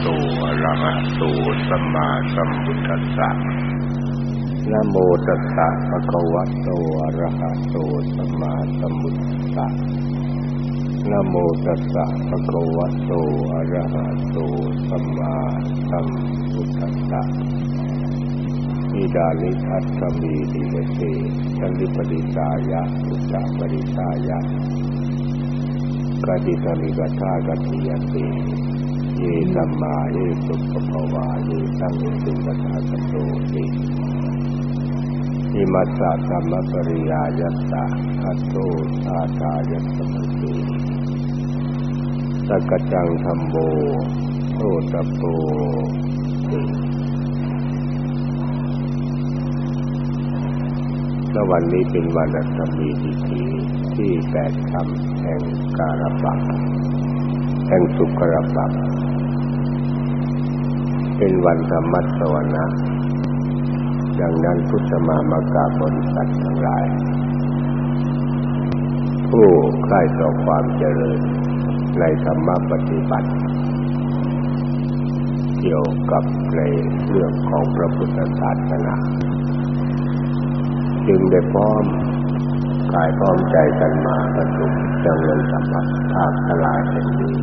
โตอะระหะโตสัมมาสัมพุทธัสสะนะโมตัสสะภะคะวะโตอะระหะโตสัมมาสัมพุทธัสสะนะโมตัสสะภะคะวะโตอะระหะโตสัมมาสัมพุทธัสสะอิดาลิทัตตมีดิเลเตสันลิปดิสายะอุจจาปริสายะกติสมิกทากติยติ เยสัมมาเยสุปปวาเยสังสุปทาสโตติอิมัสสะธรรมปริยายัสสะอัตโตสาทายัสสมติสักจังธรรมโมโทตโปติและวันนี้เป็นวันอัตมีพิธีที่แปดคำแห่งการบักแห่งสุกรบัก เป็นวันธรรมสวนะดังนั้นพุทธมามากาบริษัททั้งหลาย ผู้ใคร่ต่อความเจริญในธรรมปฏิบัติ เกี่ยวกับในเรื่องของพระพุทธศาสนาจึงได้พร้อมกายพร้อมใจกันมาประชุมเจริญสัมผัสภาคทลายแห่งนี้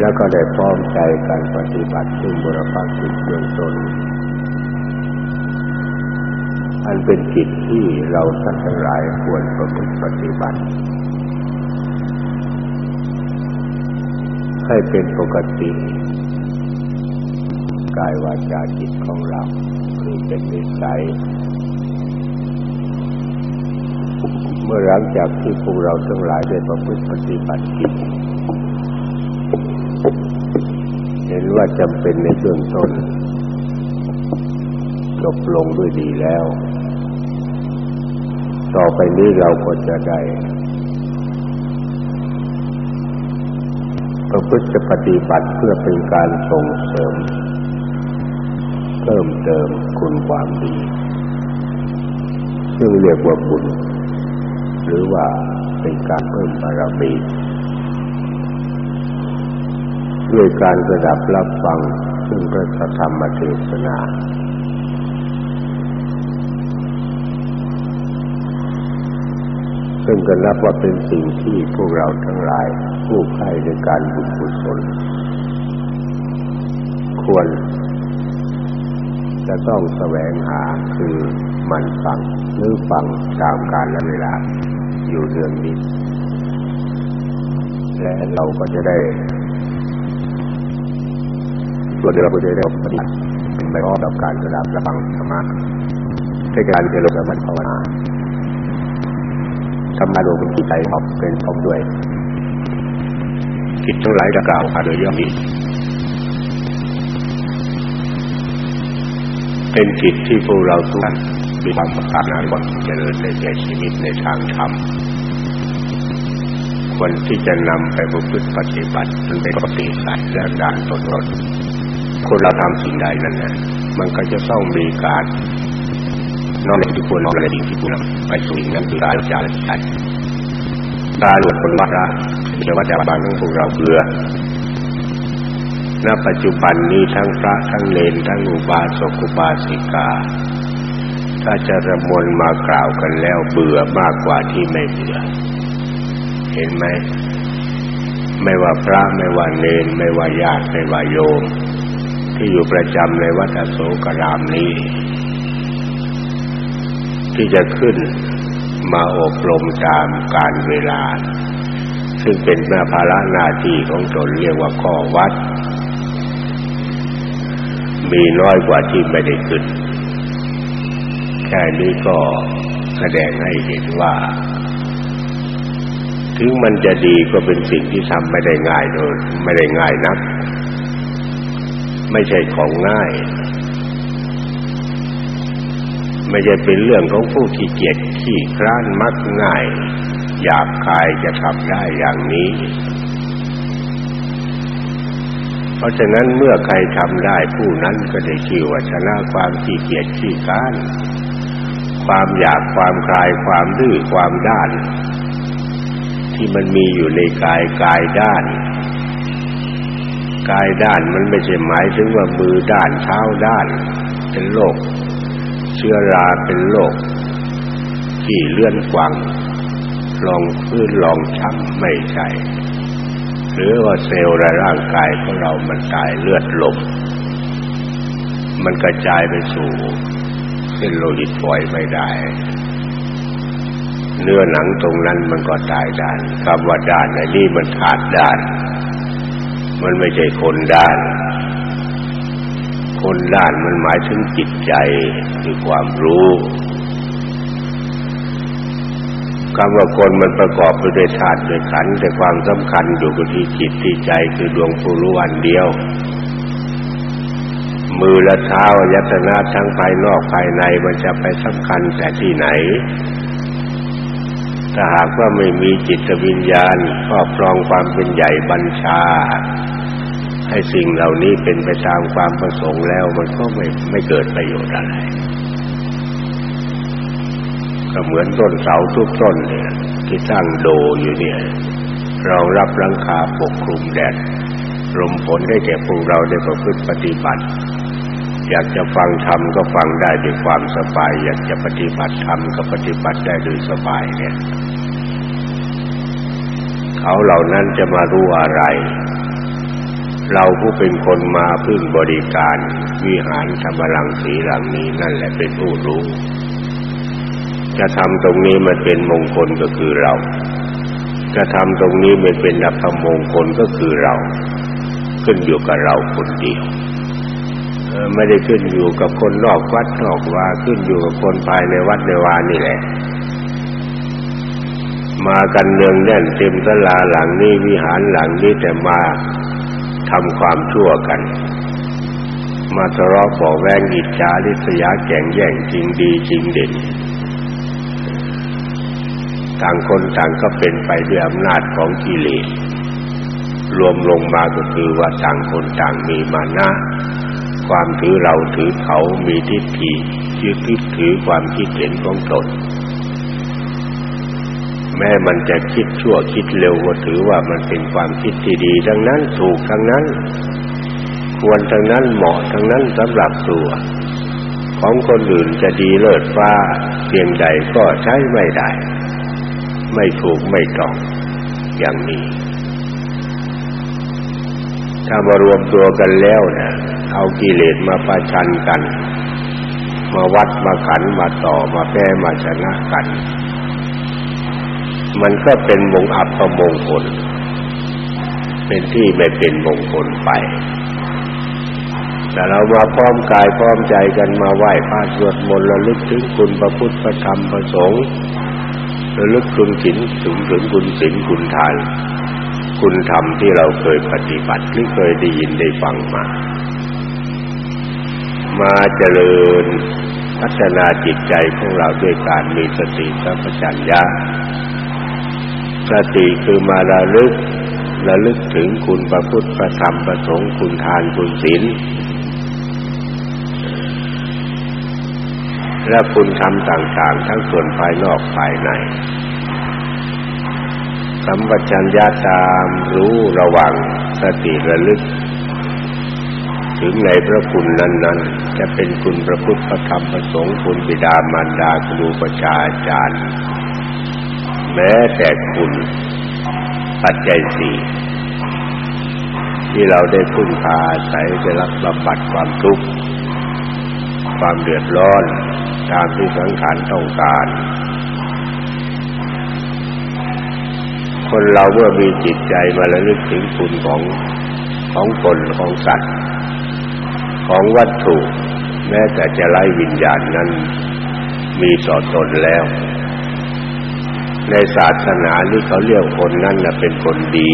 แล้วก็ได้พร้อมใจกันปฏิบัติซึ่งบุรพกิจเบื้องต้นอันเป็นกิจที่เราท่านทั้งหลายควรประพฤติปฏิบัติ ให้เป็นปกติกายวาจาจิตของเราคือเป็นนิสัยเมื่อหลังจากที่พวกเราทั้งหลายได้ประพฤติปฏิบัติกิจเห็ นว่าจำเป็นในเบื้องต้นจบลงด้วยดีแล้ว ต่อไปนี้เราก็จะได้ประพฤติปฏิบัติเพื่อเป็นการส่งเสริม เพิ่มเติมคุณความดี ซึ่งเรียกว่าบุญหรือว่าเป็นการเพิ่มบารมี ด้วยการสดับรับฟัง ซึ่งพระธรรมเทศนา ซึ่งก็นับว่าเป็นสิ่งที่พวกเราทั้งหลาย ผู้ใคร่ในการบุญกุศลควร จะต้องแสวงหาคือมันฟังหรือฟังตามกาลและเวลาอยู่เรื่องนี้และเราก็จะได้ ส่วนเราก็จะได้ปฏิบัติไปพร้อมกับการสดับระฟังธรรมะในการเจริญสมาธิภาวนาทำงานรวมเป็นจิตใจออกเป็นพร้อมด้วยกิจทั้งหลายจะกล่าวมาโดยย่อมนี้เป็นกิจที่พวกเราทุกท่านมีความปรารถนาว่าเจริญในแก่ชีวิตในทางธรรมควรที่จะนำไปประพฤติปฏิบัติมันเป็นปกติสัตว์และการตนรน คนเราทำสิ่งใดนั้นนะมันก็จะต้องมีการน้อมในที่ควรน้อมในสิ่งที่ควรไปสู่สิ่งนั้นคือการจารใจการหลุดคนวัดละจะว่าแต่บางทั้งพวกเราเบื่อณปัจจุบันนี้ทั้งพระทั้งเลนทั้งอุบาสกอุบาสิกา ถ้าจะระมวลมากล่าวกันแล้วเบื่อมากกว่าที่ไม่เบื่อ เห็นไหม ไม่ว่าพระไม่ว่าเนนไม่ว่าญาติไม่ว่าโยม ที่อยู่ประจำในวัดอโสกรามนี้ ที่จะขึ้นมาอบรมตามการเวลา ซึ่งเป็นหน้าภาระหน้าที่ของตนเรียกว่าข้อวัด มีน้อยกว่าที่ไม่ได้ขึ้น แค่นี้ก็แสดงให้เห็นว่า ถึงมันจะดีก็เป็นสิ่งที่ทำไม่ได้ง่ายโดยไม่ได้ง่ายนัก ไม่ใช่ของง่าย ไม่ใช่เป็นเรื่องของผู้ขี้เกียจขี้คร้านมักง่ายอยากคายจะทำได้อย่างนี้ เพราะฉะนั้นเมื่อใครทำได้ผู้นั้นก็ได้ชื่อว่าชนะความขี้เกียจขี้คร้าน ความอยากความคลายความดื้อความด้าน ที่มันมีอยู่ในกายกายด้าน กายด้าน มันไม่ใช่หมายถึงว่ามือด้านเท้าด้าน เป็นโรคเชื้อราเป็นโรคที่เลื่อนกวางลองพื้นลองช้ำไม่ใช่ หรือว่าเซลล์ในร่างกายของเรามันตายเลือดลม มันกระจายไปสู่เส้นโลหิตฝอยไม่ได้ เนื้อหนังตรงนั้นมันก็ตายด้านคำว่าด้านในนี่มันขาดด้าน มันไม่ใช่คนด้าน คนด้านมันหมายถึงจิตใจคือความรู้คำว่าคนมันประกอบไปด้วยธาตุด้วยขันธ์แต่ความสำคัญอยู่กับที่จิตที่ใจคือดวงผู้รู้อันเดียว มือและเท้ายัตนะทั้งภายนอกภายในมันจะไปสำคัญแต่ที่ไหน ถ้าหากว่าไม่มีจิตวิญญาณครอบครองความเป็นใหญ่บัญชา ให้สิ่งเหล่านี้เป็นไปตามความประสงค์แล้วมันก็ไม่ไม่เกิดประโยชน์อะไร ก็เหมือนต้นเสาทุกต้นเนี่ยที่ตั้งโดอยู่เนี่ยรองรับรังคาปกคลุมแดดลมฝนได้แก่พวกเราได้ประพฤติปฏิบัติ อยากจะฟังธรรมก็ฟังได้ด้วยความสบาย อยากจะปฏิบัติธรรมก็ปฏิบัติได้โดยสบายเนี่ย เขาเหล่านั้นจะมารู้อะไร เราผู้เป็นคนมาพึ่งบริการ วิหารธรรมลังสีหลังนี้นั่นแหละเป็นผู้รู้ จะทำตรงนี้มันเป็นมงคลก็คือเรา จะทำตรงนี้มันเป็นอัปมงคลก็คือเรา ขึ้นอยู่กับเราคนเดียวไม่ได้ขึ้นอยู่กับคนนอกวัดนอกวาขึ้นอยู่กับคนภายในวัดในวานี่แหละ มากันเนืองแน่นเต็มตลาหลังนี้วิหารหลังนี้แต่มา ทำความชั่วกัน มาทะเลาะบอกแวงอิจฉาริษยาแก่งแย่งจริงดีจริงเด่นต่างคนต่างก็เป็นไปด้วยอำนาจของกิเลสรวมลงมาก็คือว่าต่างคนต่างมีมานะ ความถือเราถือเขามีทิฏฐิยึดติดถือความคิดเห็นของตน แม้มันจะคิดชั่วคิดเร็วก็ถือว่ามันเป็นความคิดที่ดี ทั้งนั้นถูกทั้งนั้น ควรทั้งนั้นเหมาะทั้งนั้นสำหรับตัว ของคนอื่นจะดีเลิศฟ้าเพียงใดก็ใช้ไม่ได้ ไม่ถูกไม่ต้องอย่างนี้ถ้ามารวมตัวกันแล้วนะเอากิเลสมาประชันกัน มาวัดมาขันมาต่อมาแพ้มาชนะกัน มันก็เป็นมงอัปมงคล เป็นที่ไม่เป็นมงคลไป แต่เรามาพร้อมกายพร้อมใจกันมาไหว้พระสวดมนต์ระลึกถึงคุณพระพุทธพระธรรมพระสงฆ์ระลึกคุณศีลถึงถึงคุณศีลคุณทาน คุณธรรมที่เราเคยปฏิบัติหรือเคยได้ยินได้ฟังมา มาเจริญพัฒนาจิตใจของเราด้วยการมีสติสัมปชัญญะ สติคือมาระลึกระลึกถึงคุณพระพุทธพระธรรมพระสงฆ์คุณทานคุณศีลและคุณธรรมต่างๆ ทั้งส่วนภายนอกภายในสัมปชัญญะตามรู้ระวังสติระลึก ถึงในพระคุณนั้นๆ จะเป็นคุณพระพุทธพระธรรมพระสงฆ์คุณบิดามารดาครูประชาอาจารย์ ม้แต่คุณปัจจัยสี่ที่เราได้พึ่งพาอาศัยจะรับบำบัดความทุกข์ความเดือดร้อนตามที่สังขารต้องการ คนเราเมื่อมีจิตใจมาระลึกถึงคุณของของคนของสัตว์ ของวัตถุ แม้แต่จะไล่วิญญาณนั้น มีต่อตนแล้ว ในศาสนานี้เขาเรียกคนนั้นนะเป็นคนดี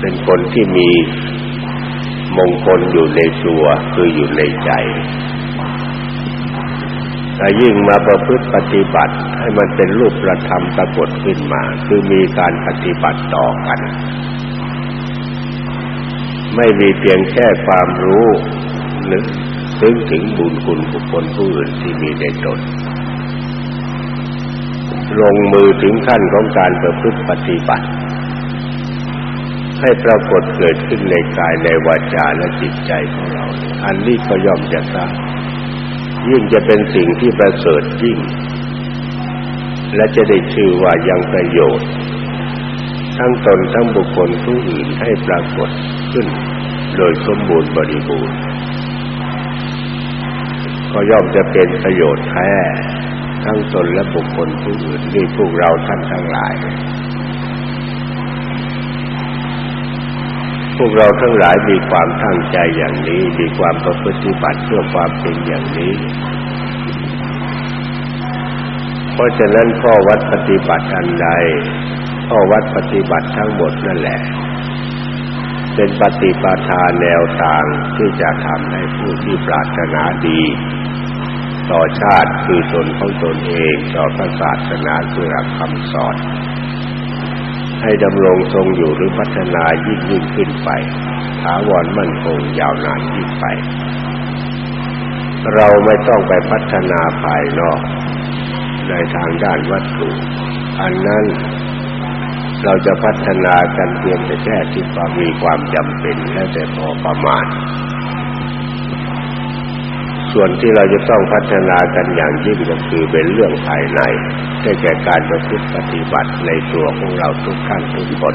เป็นคนที่มีมงคลอยู่ในตัวคืออยู่ในใจแต่ยิ่งมาประพฤติปฏิบัติให้มันเป็นรูปประธรรมปรากฏขึ้นมา คือมีการปฏิบัติต่อกัน ไม่มีเพียงแค่ความรู้นึกซึ้งถึงบุญคุณบุคคลผู้อื่นที่มีในตน ลงมือถึงขั้นของการประพฤติปฏิบัติ ให้ปรากฏเกิดขึ้นในกายในวาจาและจิตใจของเรา อันนี้ก็ย่อมจะทราบยิ่งจะเป็นสิ่งที่ประเสริฐยิ่ง และจะได้ชื่อว่ายังประโยชน์ ทั้งตนทั้งบุคคลผู้อื่นให้ปรากฏขึ้น โดยสมบูรณ์บริบูรณ์ก็ย่อมจะเป็นประโยชน์แท้ ทั้งตนและบุคคลผู้อื่นนี่พวกเราท่านทั้งหลาย พวกเราทั้งหลายมีความตั้งใจอย่างนี้ มีความประพฤติบัติเพื่อความเป็นอย่างนี้ เพราะฉะนั้นข้อวัดปฏิบัติอันใดข้อวัดปฏิบัติทั้งหมดนั่นแหละเป็นปฏิปทาแนวทางที่จะทำให้ผู้ที่ปรารถนาดี ต่อชาติคือตนของตนเองต่อพระศาสนาคือหลักคำสอน ให้ดำรงทรงอยู่หรือพัฒนายิ่งยิ่งขึ้นไปถาวรมั่นคงยาวนานยิ่งไป เราไม่ต้องไปพัฒนาภายนอก ในทางด้านวัตถุ อันนั้นเราจะพัฒนากันเพียงแต่แค่ที่ความมีความจำเป็นและแต่พอประมาณ ส่วนที่เราจะต้องพัฒนากันอย่างยิ่งก็คือเป็นเรื่องภายในได้แก่การประพฤติปฏิบัติในตัวของเราทุกท่านทุกคน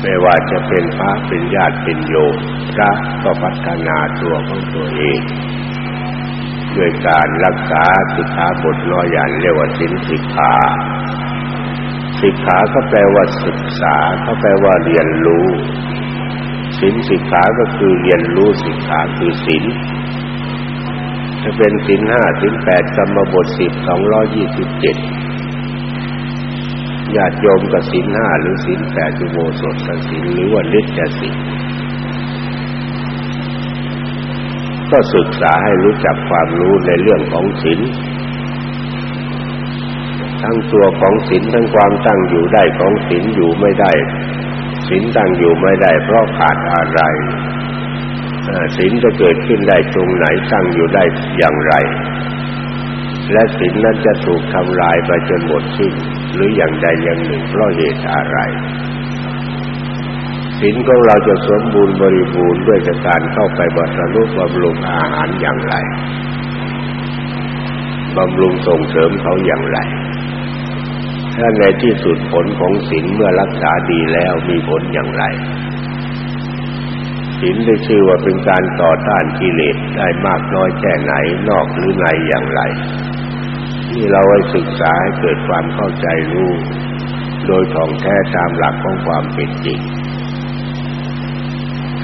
ไม่ว่าจะเป็นพระเป็นญาติเป็นโยมพระก็พัฒนาตัวของตัวเองด้วยการรักษาสิกขาบทน้อยอย่างเรียกว่าสินสิกขาสิกขาก็แปลว่าศึกษาก็แปลว่าเรียนรู้สินสิกขาก็คือเรียนรู้สิกขาคือสิน จะเป็นสินห้าสินแปดกรรมบทสิบสองร้อยี่สิบเจ็ดญาติโยมกับสินห้าหรือสินแปดจุโมสดสินหรือว่านิจสินก็ศึกษาให้รู้จักความรู้ในเรื่องของสินทั้งตัวของสินทั้งความตั้งอยู่ได้ของสินอยู่ไม่ได้สินตั้งอยู่ไม่ได้เพราะขาดอะไร ศีลจะเกิดขึ้นได้ตรงไหนตั้งอยู่ได้อย่างไร และศีลนั้นจะถูกทำลายไปจนหมดสิ้นหรืออย่างใดอย่างหนึ่งเพราะเหตุอะไรศีลของเราจะสมบูรณ์บริบูรณ์ด้วยการเข้าไปบำรุงบำรุงอาหารอย่างไรบำรุงส่งเสริมเขาอย่างไรถ้าในที่สุดผลของศีลเมื่อรักษาดีแล้วมีผลอย่างไร ศีลได้ชื่อว่าเป็นการต่อต้านกิเลสได้มากน้อยแค่ไหนนอกหรือในอย่างไรนี่เราให้ศึกษาให้เกิดความเข้าใจรู้ โดยท่องแท้ตามหลักของความเป็นจริง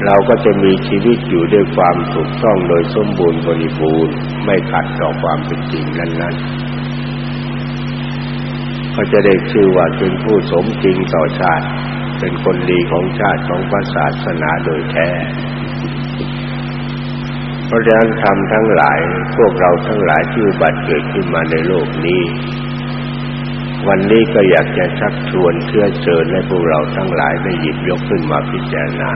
เราก็จะมีชีวิตอยู่ด้วยความถูกต้องโดยสมบูรณ์บริบูรณ์ไม่ขัดต่อความเป็นจริงนั้นๆก็จะได้ชื่อว่าเป็นผู้สมจริงต่อชาติ เป็นคนดีของชาติของศาสนาโดยแท้ เพราะฉะนั้นธรรมทั้งหลายพวกเราทั้งหลายที่บัติเกิดขึ้นมาในโลกนี้ วันนี้ก็อยากจะชักชวนเชื่อเชิญให้พวกเราทั้งหลายได้หยิบยกขึ้นมาพิจารณา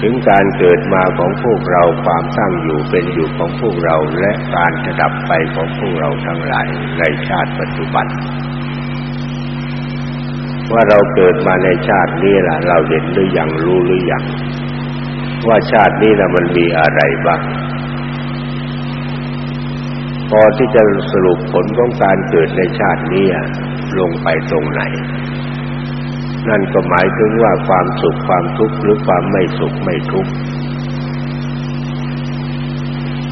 ถึงการเกิดมาของพวกเราความตั้งอยู่เป็นอยู่ของพวกเราและการจะดับไปของพวกเราทั้งหลายในชาติปัจจุบัน ว่าเราเกิดมาในชาตินี้ล่ะ เราเห็นหรือยังรู้หรือยังว่าชาตินี้น่ะมันมีอะไรบ้างพอที่จะสรุปผลของการเกิดในชาตินี้ลงไปตรงไหน นั่นก็หมายถึงว่าความสุขความทุกข์หรือความไม่สุขไม่ทุกข์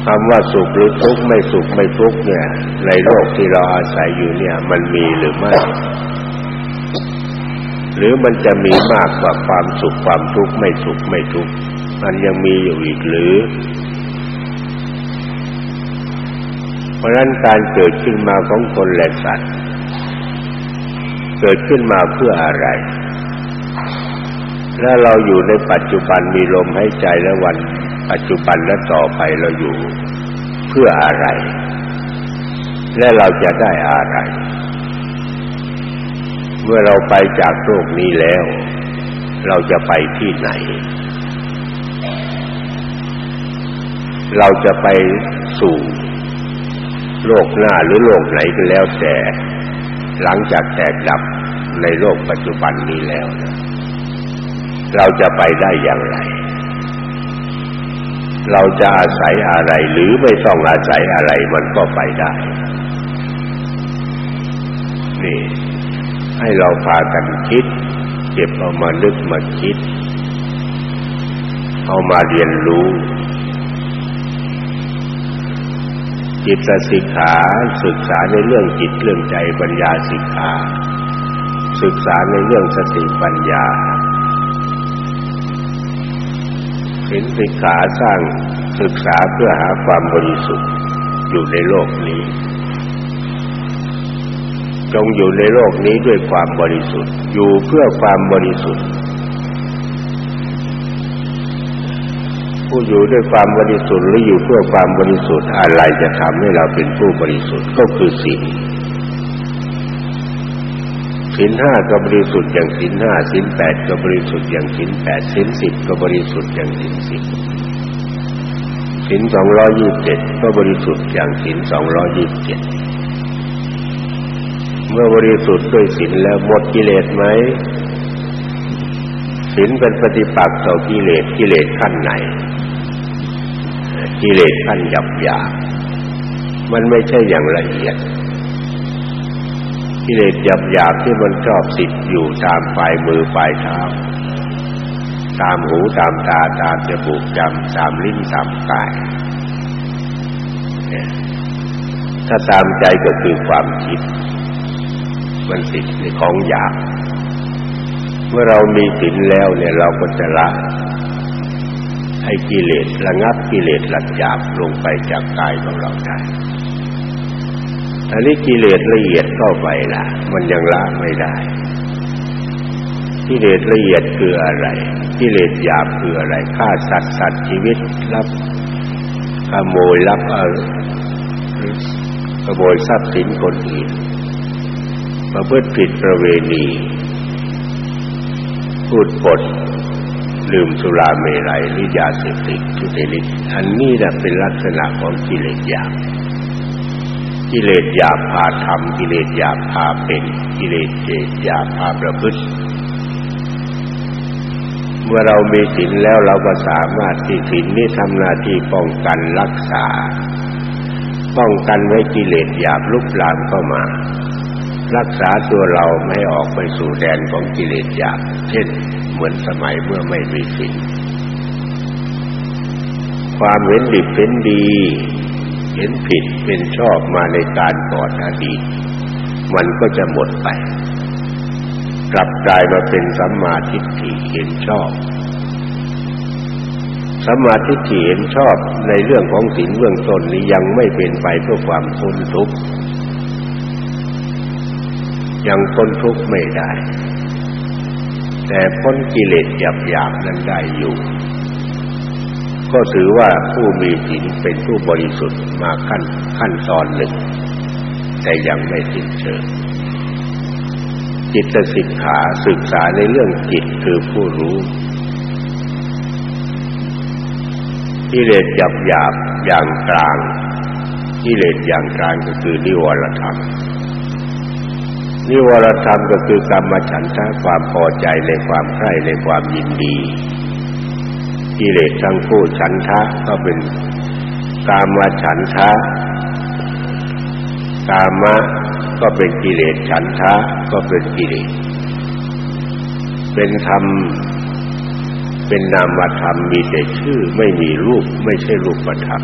คำว่าสุขหรือทุกข์ไม่สุขไม่ทุกข์เนี่ย ในโลกที่เราอาศัยอยู่เนี่ย มันมีหรือไม่ หรือมันจะมีมากกว่าความสุขความทุกข์ไม่สุขไม่ทุกข์มันยังมีอยู่อีกหรือ เพราะนั้นการเกิดขึ้นมาของคนและสัตว์ เกิดขึ้นมาเพื่ออะไร และเราอยู่ในปัจจุบันมีลมหายใจและวันปัจจุบันและต่อไปเราอยู่เพื่ออะไร และเราจะได้อะไร เมื่อเราไปจากโลกนี้แล้ว เราจะไปที่ไหน เราจะไปสู่โลกหน้าหรือโลกไหนก็แล้วแต่ หลังจากแตกดับในโลกปัจจุบันนี้แล้วนะเราจะไปได้อย่างไร เราจะอาศัยอะไรหรือไม่ต้องอาศัยอะไรมันก็ไปได้ นี่ ให้เราพากันคิด เก็บเอามานึกมาคิด เอามาเรียนรู้ จิตสิกขาศึกษาในเรื่องจิตเรื่องใจปัญญาสิกขาศึกษาในเรื่องสติปัญญาเห็นสิกขาสร้างศึกษาเพื่อหาความบริสุทธิ์อยู่ในโลกนี้ จงอยู่ในโลกนี้ด้วยความบริสุทธิ์ อยู่เพื่อความบริสุทธิ์ ผู้อยู่ด้วยความบริสุทธิ์หรืออยู่เพื่อความบริสุทธิ์อะไรจะทำให้เราเป็นผู้บริสุทธิ์ก็คือสิ่งศีลห้าก็บริสุทธิ์อย่างศีลห้าศีลแปดก็บริสุทธิ์อย่างศีลแปดศีลสิบก็บริสุทธิ์อย่างศีลสิบศีลสองร้อยยี่สิบเจ็ดก็บริสุทธิ์อย่างศีลสองร้อยยี่สิบเจ็ด เมื่อบริสุทธิ์ด้วยศีลแล้วหมดกิเลสไหมศีลเป็นปฏิปักษ์ต่อกิเลสกิเลสขั้นไหน กิเลสขั้นหยาบหยาบมันไม่ใช่อย่างละเอียด กิเลสหยาบๆที่มันชอบติดอยู่ตามปลายมือปลายเท้าตามหูตามตาตามจมูกจำตามลิ้นตามกาย ถ้าตามใจก็คือความคิด มันติดในของหยาบเมื่อเรามีศีลแล้วเนี่ยเราก็จะละให้กิเลสระงับกิเลสหลักหยาบลงไปจากกายของเราได้อันนี้กิเลสละเอียดเข้าไปล่ะ มันยังละไม่ได้ กิเลสละเอียดคืออะไร กิเลสหยาบคืออะไรฆ่าสัตว์สัตว์ชีวิตรับขโมยรับเอาขโมยทรัพย์สินคนอื่น ประพฤติผิดประเวณี พูดปดลืมสุราเมรัยหรือยาเสพติดทุเรศอันนี้แหละเป็นลักษณะของกิเลสหยาบกิเลสหยาบพาทำกิเลสหยาบพาเป็นกิเลสเจตหยาบพาประพฤติเมื่อเรามีศีลแล้วเราก็สามารถที่ศีลนี้ทำหน้าที่ป้องกันรักษา ป้องกันไว้กิเลสหยาบลุกลามเข้ามา รักษาตัวเราไม่ออกไปสู่แดนของกิเลสหยาบเช่นเหมือนสมัยเมื่อไม่มีศีลความเห็นดีเป็นดี เห็นผิดเป็นชอบมาในการก่อนอดีตมันก็จะหมดไป กลับกลายมาเป็นสัมมาทิฏฐิเห็นชอบสัมมาทิฏฐิเห็นชอบในเรื่องของศีลเบื้องต้นนี้ยังไม่เป็นไปเพื่อความพ้นทุกข์ ยังพ้นทุกข์ไม่ได้ แต่พ้นกิเลสหยาบๆนั้นได้อยู่ ก็ถือว่าผู้มีศีลเป็นผู้บริสุทธิ์มาขั้นขั้นตอนหนึ่ง แต่ยังไม่สิ้นเชิงจิตสิกขาศึกษาในเรื่องจิตคือผู้รู้กิเลสหยาบหยาบอย่างกลางกิเลสอย่างกลางก็คือนิวรธรรม นิวรธรรมก็คือกรรมฉันทะความพอใจในความใคร่ในความยินดีกิเลสทั้งคู่ฉันทะก็เป็นกามฉันทะกามะก็เป็นกิเลสฉันทะก็เป็นกิเลสเป็นธรรม เป็นนามธรรมมีแต่ชื่อไม่มีรูปไม่ใช่รูปธรรม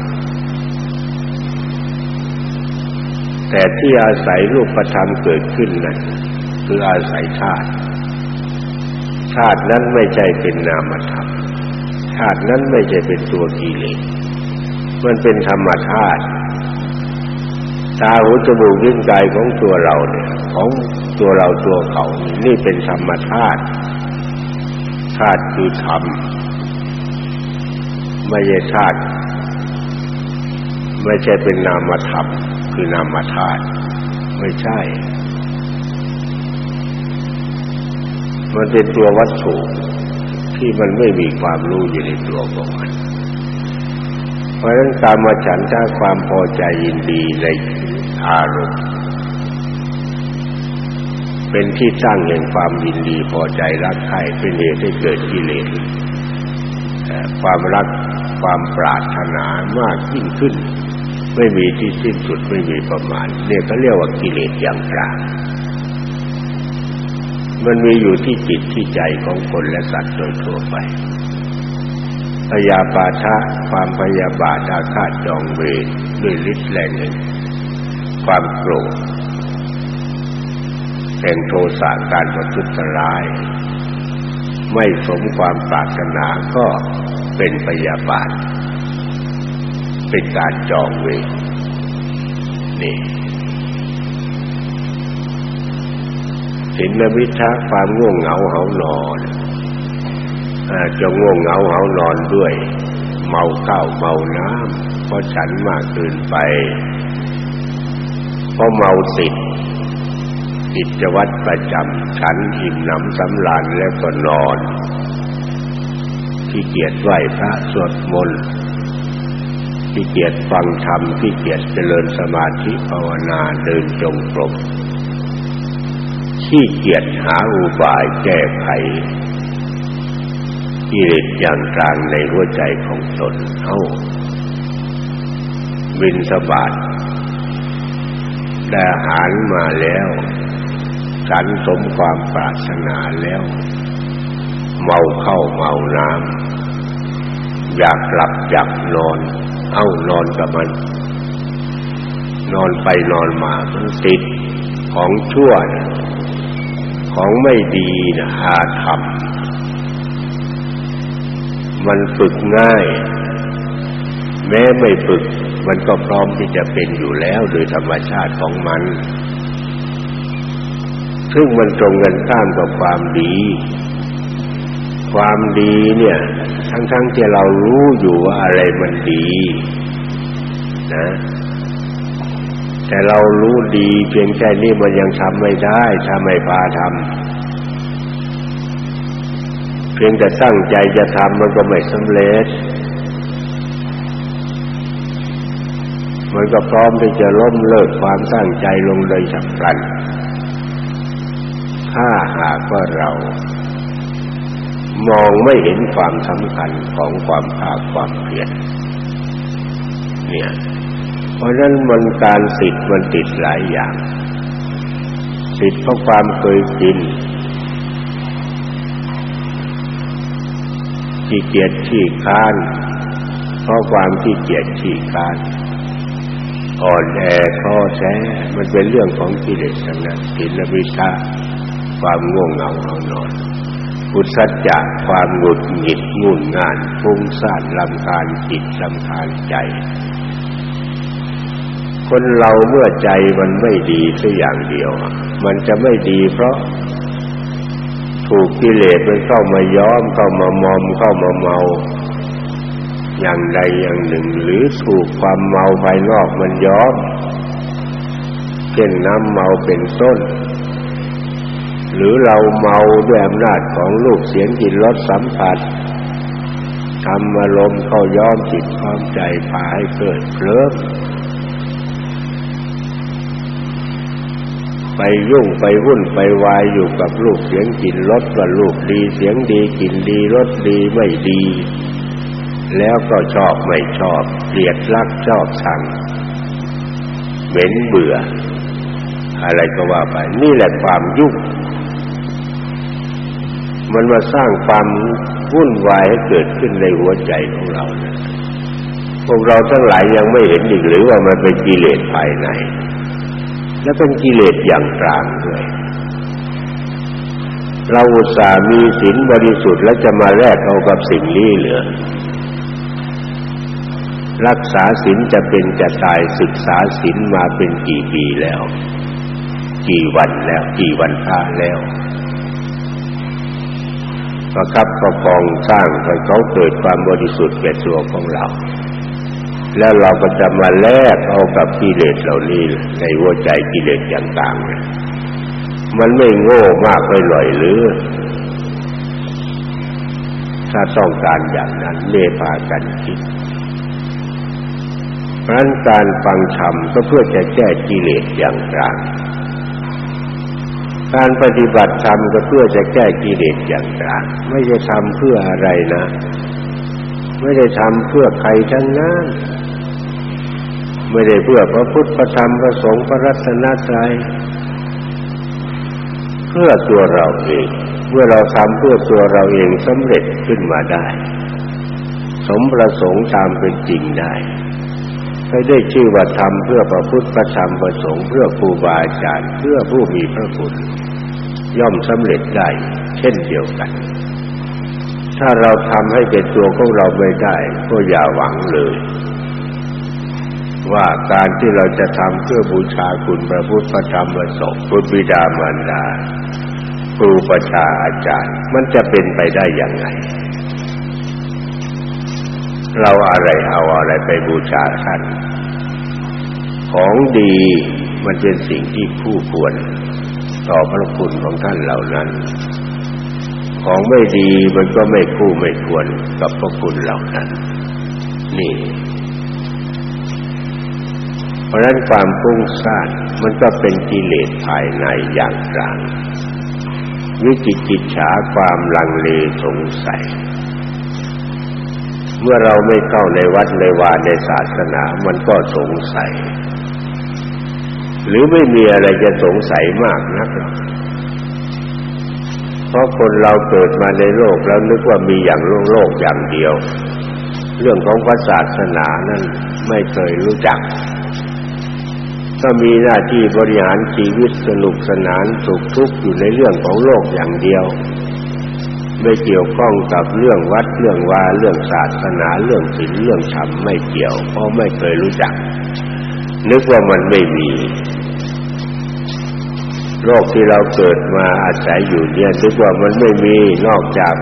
แต่ที่อาศัยรูปธรรมเกิดขึ้นนั้นคืออาศัยธาตุธาตุนั้นไม่ใช่เป็นนามธรรมธาตุนั้นไม่ใช่เป็นตัวกิเลสมันเป็นธรรมธาตุตาหูจมูกลิ้นกายของตัวเราเนี่ยของตัวเราตัวเขานี่เป็นธรรมธาตุธาตุคือธรรมไม่ใช่ธาตุไม่ใช่เป็นนามธรรม คือนามธาตุไม่ใช่ มันเป็นตัววัตถุที่มันไม่มีความรู้อยู่ในตัวของมัน เพราะฉะนั้นการมาฉันทาความพอใจยินดีในอารมณ์ เป็นที่ตั้งแห่งความยินดีพอใจรักใคร่เป็นเหตุให้เกิดกิเลสความรักความปรารถนามากยิ่งขึ้น ไม่มีที่สิ้นสุดไม่มีประมาณเนี่ยเขาเรียกว่ากิเลสอย่างกลางมันมีอยู่ที่จิตที่ใจของคนและสัตว์โดยทั่วไปพยาบาทะความพยาบาทอาฆาตจองเวรด้วยฤทธิ์แรงหนึ่งความโกรธแห่งโทสะการประทุษร้าย ไม่สมความปรารถนาก็เป็นพยาบาท เป็นการจองเวรนี่สินวิทะความง่วงเหงาเหานอนจะง่วงเหงาเหานอนด้วย เมาข้าวเมาน้ำเพราะฉันมากเกินไป เพราะเมาสิทธิ์กิจวัตรประจำฉันอิ่มหนำสำราญแล้วก็นอนที่เกียจไหว้พระสวดมนต์ ที่เกียจฟังธรรมที่เกียจเจริญสมาธิภาวนาเดินจงกรมขี้เกียจหาอุบายแก้ไขกิเลสอย่างกลางในหัวใจของตนเอ้าบินสบาทได้อาหารมาแล้วฉันสมความปรารถนาแล้ว เมาเข้าเมาน้ำอยากหลับอยากนอน เอานอนกับมัน นอนไปนอนมามันติดของชั่วนะของไม่ดีนะอาธรรมมันฝึกง่าย แม้ไม่ฝึก มันก็พร้อมที่จะเป็นอยู่แล้วโดยธรรมชาติของมัน ซึ่งมันตรงกันข้ามกับความดี ความดีเนี่ย ทั้งๆที่เรารู้อยู่ว่าอะไรมันดีนะ แต่เรารู้ดีเพียงแค่นี้มันยังทำไม่ได้ถ้าไม่พาทำเพียงแต่ตั้งใจจะทำมันก็ไม่สำเร็จมันก็พร้อมที่จะล้มเลิกความตั้งใจลงโดยฉับพลันถ้าหากว่าเรา มองไม่เห็นความสำคัญของความภาคความเพียรเนี่ย เพราะนั้นมันการติดมันติดหลายอย่าง ติดเพราะความเคยกินขี้เกียจขี้ค้าน เพราะความขี้เกียจขี้ค้านอ่อนแอท้อแท้มันเป็นเรื่องของกิเลสทั้งนั้นกินวิชาความง่วงเหงาเอานอน พุทธัจจะความหงุดหงิดงุ่นง่านฟุ้งซ่านลำคาญจิตลำคาญใจ คนเราเมื่อใจมันไม่ดีสักอย่างเดียว มันจะไม่ดีเพราะถูกกิเลสมันเข้ามาย้อมเข้ามามอมเข้ามาเมา อย่างใดอย่างหนึ่ง หรือถูกความเมาภายนอกมันย้อมเช่นน้ำเมาเป็นต้น หรือเราเมาด้วยอำนาจของลูกเสียงกลิ่นรสสัมผัสทำอารมณ์เข้าย้อมจิตความใจพาให้เกิดเคลิ้มไปยุ่งไปวุ่นไปวายอยู่กับลูกเสียงกลิ่นรสว่าลูกดีเสียงดีกลิ่นดีรสดีไม่ดี แล้วก็ชอบไม่ชอบเกลียดรักชอบชังเหม็นเบื่อ อะไรก็ว่าไปนี่แหละความยุ่ง มันมาสร้างความวุ่นวายให้เกิดขึ้นในหัวใจของเรานะพวกเราทั้งหลายยังไม่เห็นอีกหรือว่ามันเป็นกิเลสภายใน และเป็นกิเลสอย่างกลางด้วย เราอุตส่าห์มีศีลบริสุทธิ์แล้วจะมาแลกเอากับสิ่งนี้เหลือรักษาศีลจะเป็นจะตายศึกษาศีลมาเป็นกี่ปีแล้ว กี่วันแล้ว กี่วันพระแล้ว ประคับประคองสร้างให้เขาเกิดความบริสุทธิ์แก่ตัวของเรา แล้วเราก็จะมาแลกเอากับกิเลสเหล่านี้ในหัวใจกิเลสอย่างต่างมันไม่โง่มากไปหน่อยหรือ ถ้าต้องการอย่างนั้นเมพากันคิดเพราะนั้นการฟังธรรมก็เพื่อจะแก้กิเลสอย่างกลาง การปฏิบัติธรรมก็เพื่อจะแก้กิเลสอย่างต่างไม่ใช่ทำเพื่ออะไรนะ ไม่ได้ทำเพื่อใครทั้งนั้น ไม่ได้เพื่อพระพุทธพระธรรมพระสงฆ์พระรัตนตรัยเพื่อตัวเราเอง เมื่อเราทำเพื่อตัวเราเองสำเร็จขึ้นมาได้ สมประสงค์ตามเป็นจริงได้ไม่ได้ชื่อว่าทำเพื่อพระพุทธพระธรรมพระสงฆ์เพื่อครูบาอาจารย์เพื่อผู้มีพระคุณ ย่อมสำเร็จได้ เช่นเดียวกัน ถ้าเราทำให้เป็นตัวของเราไม่ได้ ก็อย่าหวังเลย ว่าการที่เราจะทำเพื่อบูชาคุณพระพุทธพระธรรมพระสงฆ์พุทธบิดามารดาครูประชาอาจารย์ มันจะเป็นไปได้อย่างไรเราอะไรเอาอะไรไปบูชาท่าน ของดีมันเป็นสิ่งที่คู่ควร ต่อพระคุณของท่านเหล่านั้น ของไม่ดีมันก็ไม่คู่ไม่ควรกับพระคุณเหล่านั้น นี่ เพราะนั้นความฟุ้งซ่านมันก็เป็นกิเลสภายในอย่างกลางวิจิกิจฉาความลังเลสงสัย เมื่อเราไม่เข้าในวัดในวาในศาสนา มันก็สงสัย หรือไม่มีอะไรจะสงสัยมากนัก เพราะคนเราเกิดมาในโลกแล้วนึกว่ามีอย่างโลกโลกอย่างเดียว เรื่องของพระศาสนานั้นไม่เคยรู้จัก ก็มีหน้าที่บริหารชีวิตสนุกสนานสุขทุกข์อยู่ในเรื่องของโลกอย่างเดียว ไม่เกี่ยวข้องกับเรื่องวัดเรื่องวาเรื่องศาสนาเรื่องศีลเรื่องธรรมไม่เกี่ยว เพราะไม่เคยรู้จัก นึกว่ามันไม่มี โลกที่เราเกิดมาอาศัยอยู่เนี่ยนึกว่ามันไม่มีนอกจาก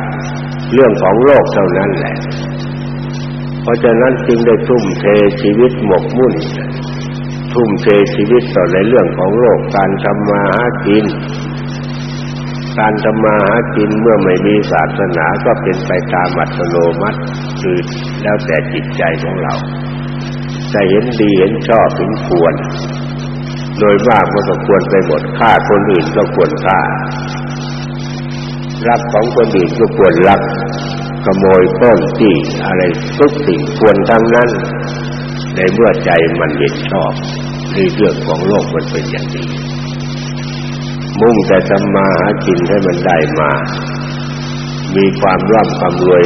เรื่องของโลกเท่านั้นแหละ เพราะฉะนั้นจึงได้ทุ่มเทชีวิตหมกมุ่น ทุ่มเทชีวิตต่อในเรื่องของโลกการทำมาหากิน การทำมาหากินเมื่อไม่มีศาสนาก็เป็นไปตามอัตโนมัติคือแล้วแต่จิตใจของเราจะเห็นดีเห็นชอบถึงควร โดยมากมันก็ควรไปหมดฆ่าคนอื่นก็ควรฆ่า รับของคนอื่นก็ควรรับขโมยต้นที่อะไรทุกสิ่งควรทั้งนั้น ในเมื่อใจมันเห็นชอบในเรื่องของโลกมันเป็นอย่างนี้ มุ่งแต่ทำมาหากินให้มันได้มา มีความร่ำความรวย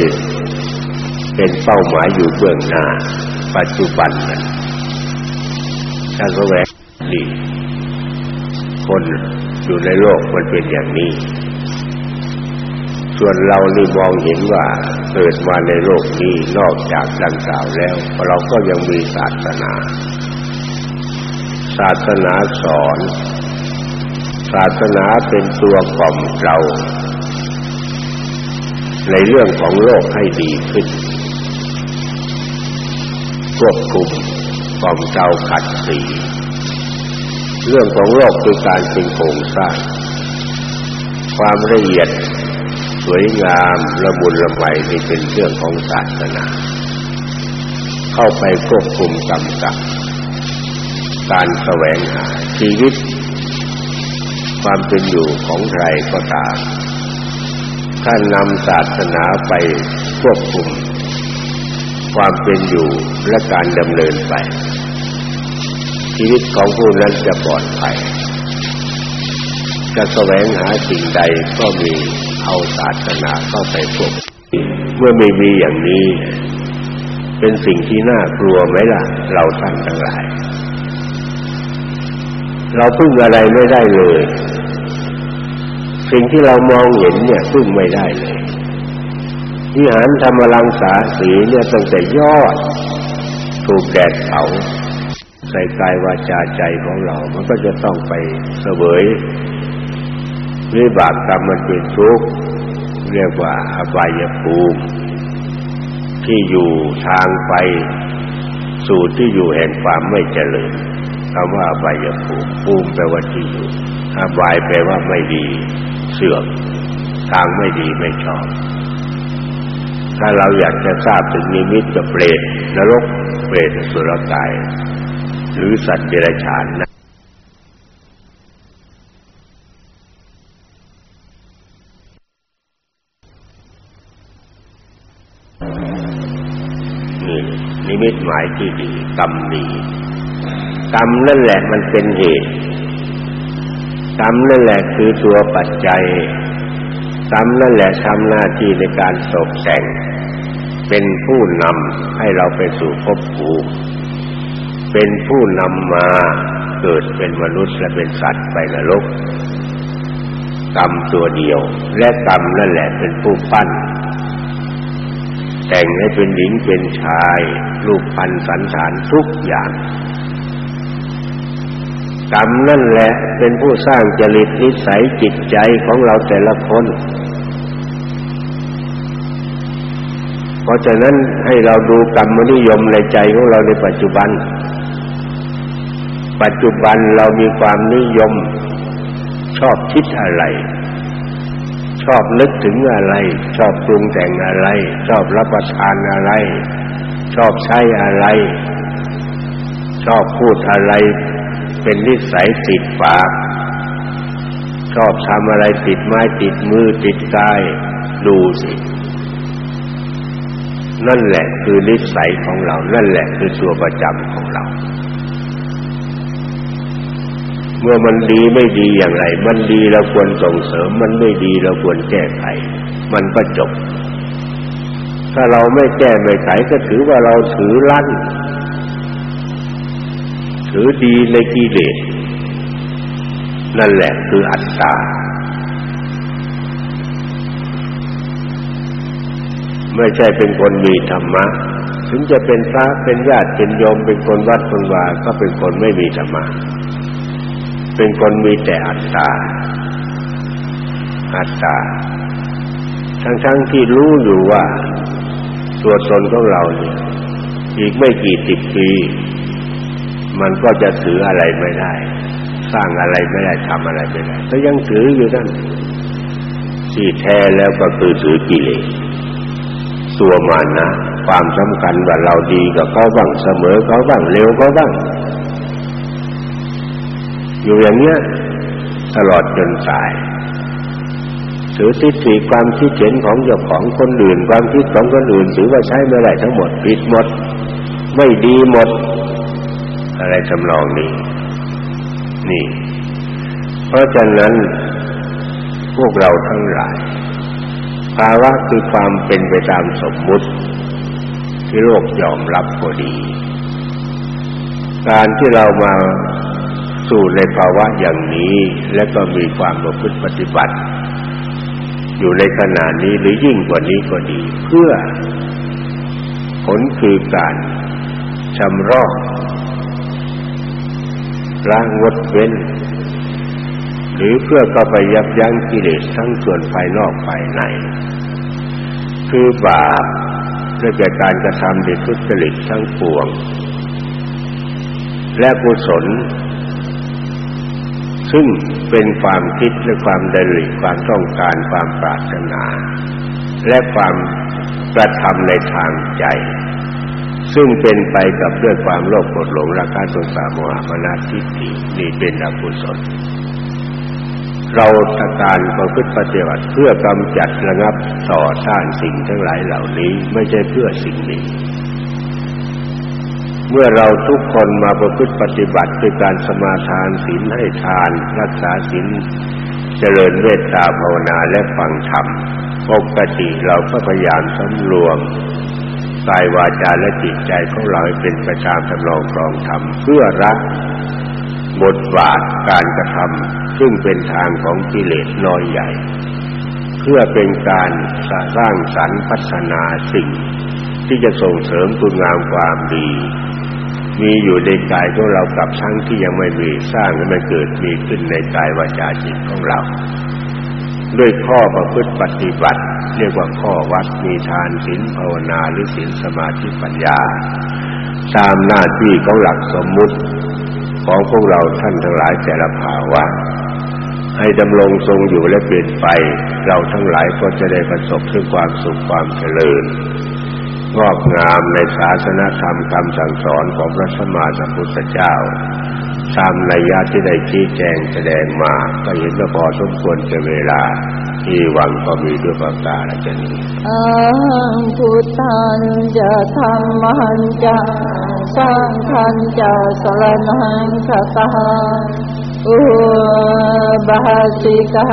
เป็นเป้าหมายอยู่เบื้องหน้า ปัจจุบันนั้นถ้าแสวง ดีคนอยู่ในโลกมันเป็นอย่างนี้ ส่วนเรานี่มองเห็นว่าเกิดมาในโลกนี้นอกจากดังกล่าวแล้ว เราก็ยังมีศาสนา ศาสนาสอน ศาสนาเป็นตัวกล่อมเรา ในเรื่องของโลกให้ดีขึ้นควบคุมกล่อมเจ้าขัดสี เรื่องของโลกคือการเป็นโครงสร้างความละเอียด สวยงามละมุนละไมนี่เป็นเรื่องของศาสนา เข้าไปควบคุมกำกับ การแสวงหาชีวิต ความเป็นอยู่ของใครก็ตามท่านนำศาสนาไปควบคุม ความเป็นอยู่และการดำเนินไป ชีวิตของผู้นั้นจะปลอดภัยจะแสวงหาสิ่งใดก็มีเอาศาสนาเข้าไปควบเมื่อไม่มีอย่างนี้ เป็นสิ่งที่น่ากลัวไหมล่ะ เราท่านทั้งหลาย เราพึ่งอะไรไม่ได้เลย สิ่งที่เรามองเห็นเนี่ยซึ่งไม่ได้เลยวิหารธรรมลังสาสีเนี่ยตั้งแต่ยอด ถูกแดดเผา ใส่กายวาจาใจของเรา มันก็จะต้องไปเสวยวิบากกรรมมันเป็นทุกข์เรียกว่าอบายภูมิที่อยู่ทางไปสู่ที่อยู่แห่งความไม่เจริญคำว่าอบายภูมิภูมิแปลว่าที่อยู่อบายแปลว่าไม่ดี เสื่อมทางไม่ดีไม่ชอบ ถ้าเราอยากจะทราบถึงนิมิตกับเปรตนรกเปรตสุรกาย หรือสัตว์เดรัจฉานนะนี่นิมิตหมายที่ดีกรรมดีกรรมนั่นแหละมันเป็นเหตุกรรมนั่นแหละคือตัวปัจจัยกรรมนั่นแหละทำหน้าที่ในการตกแสงเป็นผู้นำให้เราไปสู่ภพภูมิ เป็นผู้นำมาเกิดเป็นมนุษย์และเป็นสัตว์ไปนรกกรรมตัวเดียว และกรรมนั่นแหละเป็นผู้ปั้น แต่งให้เป็นหญิงเป็นชายรูปพันสันฐานทุกอย่าง กรรมนั่นแหละเป็นผู้สร้างจริตนิสัยจิตใจของเราแต่ละคน เพราะฉะนั้นให้เราดูกรรมนิยมในใจของเราในปัจจุบัน ปัจจุบันเรามีความนิยม ชอบคิดอะไร ชอบนึกถึงอะไร ชอบปรุงแต่งอะไร ชอบรับประทานอะไร ชอบใช้อะไร ชอบพูดอะไร เป็นนิสัยติดปากชอบทำอะไรติดไม้ติดมือติดกายดูสินั่นแหละคือนิสัยของเรา นั่นแหละคือตัวประจำของเรา เมื่อมันดีไม่ดีอย่างไร มันดีเราควรส่งเสริม มันไม่ดีเราควรแก้ไข มันก็จบ ถ้าเราไม่แก้ไม่ไขก็ถือว่าเราถือลั่น ถือดีในกิเลสนั่นแหละคืออัตตา ไม่ใช่เป็นคนมีธรรมะ ถึงจะเป็นพระเป็นญาติเป็นโยมเป็นคนวัดคนวาก็เป็นคนไม่มีธรรมะ เป็นคนมีแต่อัตตา อัตตา ทั้งๆทที่รู้อยู่ว่า ตัวตนของเราเนี่ยอีกไม่กี่สิบปี มันก็จะถืออะไรไม่ได้ สร้างอะไรไม่ได้ทำอะไรไม่ได้ก็ยังถืออยู่นั่นที่แท้แล้วก็คือถือกิเลสตัวมันนะ ความสำคัญว่าเราดีกับเขาบ้างเสมอเขาบ้างเร็วเขาบ้าง อยู่อย่างเนี้ยตลอดจนตายถือทิฏฐิความคิดเห็นของเจ้าของคนอื่น ความคิดของคนอื่นถือว่าใช้ไม่ได้ทั้งหมดผิดหมด ไม่ดีหมด อะไรทำนองนี้ นี่ เพราะฉะนั้น พวกเราทั้งหลายภาวะคือความเป็นไปตามสมมุติ ที่โลกยอมรับก็ดี การที่เรามา สู่ในภาวะอย่างนี้ และก็มีความประพฤติปฏิบัติ อยู่ในขณะนี้หรือยิ่งกว่านี้ก็ดี เพื่อ ผลคือการชำรอกละงดเว้น หรือเพื่อเข้าไปยับยั้งกิเลสทั้งส่วนภายนอกภายใน คือบาปด้วยแก่การกระทำเด็ทุจริตทั้งปวง และกุศล ซึ่งเป็นความคิดและความดริความต้องการความปรารถนา และความกระทำในทางใจ ซึ่งเป็นไปกับด้วยความโลภโกรธหลงราคะสงสารโมหะมนาทิฏฐินี่เป็นอกุศลเราทำการประพฤติปฏิบัติเพื่อกำจัดระงับต่อต้านสิ่งทั้งหลายเหล่านี้ไม่ใช่เพื่อสิ่งนี้ เมื่อเราทุกคนมาประพฤติปฏิบัติด้วยการสมาทานศีลให้ทาน รักษาศีลเจริญเมตตาภาวนาและฟังธรรมปกติเราก็พยายามสำรวมกายวาจาและจิตใจของเราให้เป็นประชามทำลองครองธรรมเพื่อรักบทบาทการกระทำซึ่งเป็นทางของกิเลสน้อยใหญ่ เพื่อเป็นการสร้างสรรค์พัฒนาสิ่ง ที่จะส่งเสริมคุณงามความดี มีอยู่ในกายของเรากับทั้งที่ยังไม่มีสร้างให้มันเกิดมีขึ้นในกายวาจาจิตของเรา ด้วยข้อประพฤติปฏิบัติ เรียกว่าข้อวัดมีทานศีลภาวนาหรือศีลสมาธิปัญญา ตามหน้าที่ของหลักสมมุติของพวกเราท่านทั้งหลายแต่ละภาวะให้ดำรงทรงอยู่และเปลี่ยนไป เราทั้งหลายก็จะได้ประสบถึงความสุขความเจริญ งอกงามในศาสนธรรมคำสั่งสอนของพระสัมมาสัมพุทธเจ้า ตามระยะที่ได้ชี้แจงแสดงมา ก็เห็นว่าพอสมควรแก่เวลา ที่หวังก็มีด้วยประการฉะนี้อังพุทธันจะธรรมันจะสร้างทันจะสรณังคตาอุบาสิกา